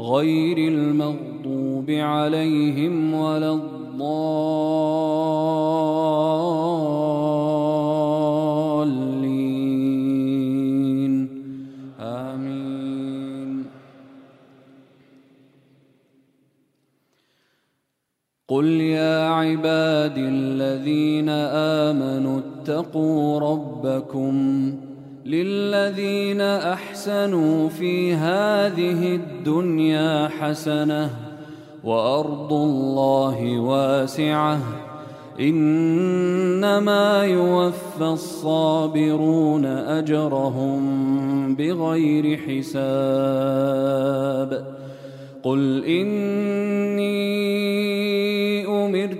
غير المغضوب عليهم ولا الضالين. آمين. قل يا عبادي الذين آمنوا اتقوا ربكم للذين احسنوا في هذه الدنيا حسنه وارض الله واسعه انما يوفى الصابرون اجرهم بغير حساب قل اني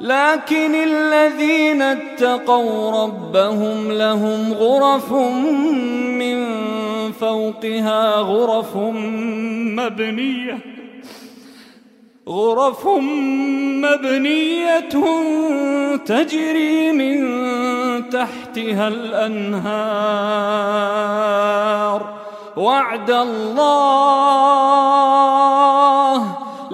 لكن الذين اتقوا ربهم لهم غرف من فوقها غرف مبنية غرف مبنية تجري من تحتها الأنهار. وعد الله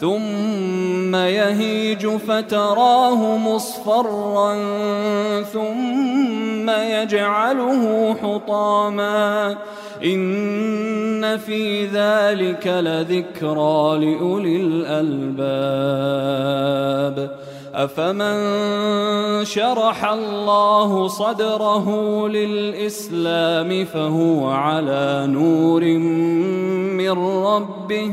ثم يهيج فتراه مصفرا ثم يجعله حطاما. إن في ذلك لذكرى لأولي الألباب. أفمن شرح الله صدره للإسلام فهو على نور من ربه.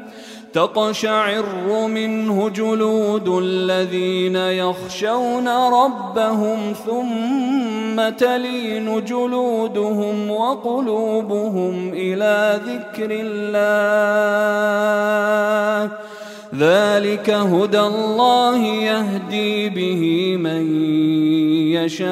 تقشعر منه جلود الذين يخشون ربهم ثم تلين جلودهم وقلوبهم إلى ذكر الله. ذلك هدى الله يهدي به من يشاء.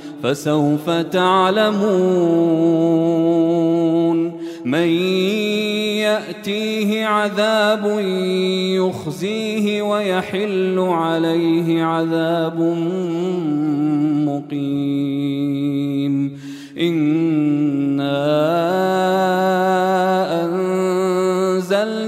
فسوف تعلمون من يأتيه عذاب يخزيه ويحل عليه عذاب مقيم. إنا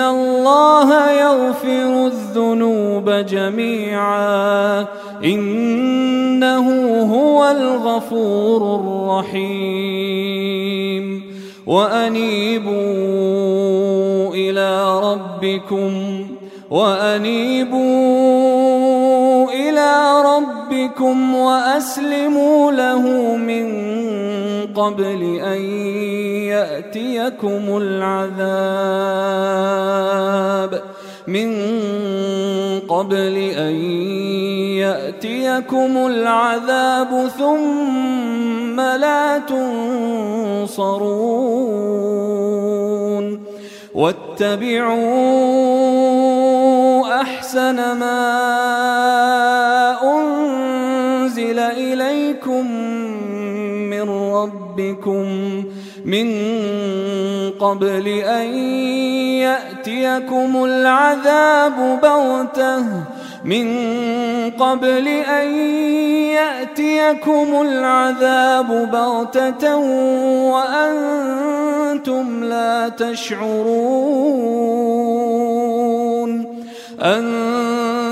الله يغفر الذنوب جميعا إنه هو الغفور الرحيم وأنيبوا إلى ربكم وأنيبوا إلى ربكم وأسلموا له من قبل أن يأتيكم العذاب. من قبل أن يأتيكم العذاب ثم لا تنصرون. واتبعوا أحسن ما ربكم من قبل أن يأتيكم العذاب بغتة من قبل أن يأتيكم العذاب بغتة وأنتم لا تشعرون. أن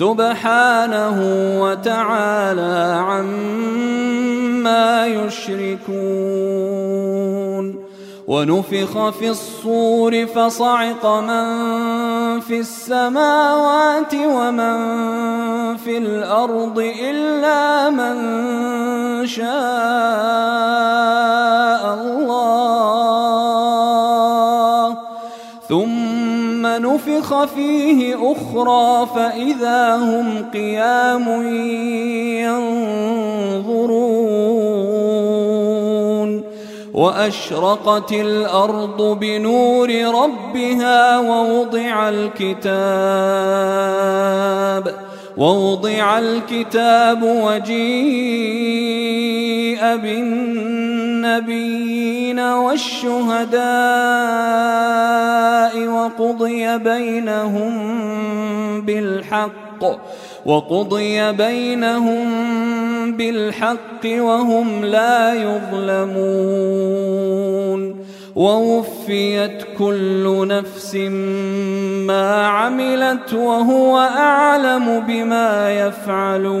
سبحانه وتعالى عما يشركون. ونفخ في الصور فصعق من في السماوات ومن في الأرض إلا من شاء الله. ثم نفخ فيه أخرى فإذا هم قيام ينظرون وأشرقت الأرض بنور ربها ووضع الكتاب ووضع الكتاب وجيء بالنبيين والشهداء وقضي بينهم بالحق وقضي بينهم بالحق وهم لا يظلمون. ووفيت كل نفس ما عملت وهو أعلم بما يفعلون.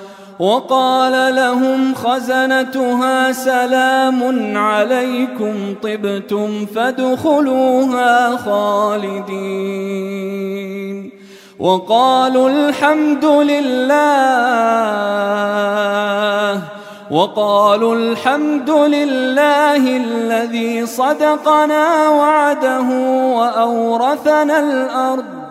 وقال لهم خزنتها سلام عليكم طبتم فادخلوها خالدين. وقالوا الحمد لله. وقالوا الحمد لله الذي صدقنا وعده وأورثنا الأرض.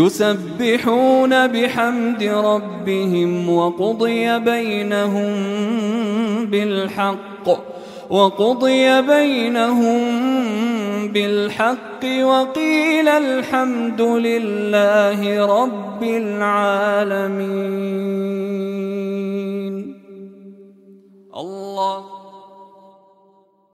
يسبحون بحمد ربهم وقضي بينهم بالحق وقضي بينهم بالحق وقيل الحمد لله رب العالمين. الله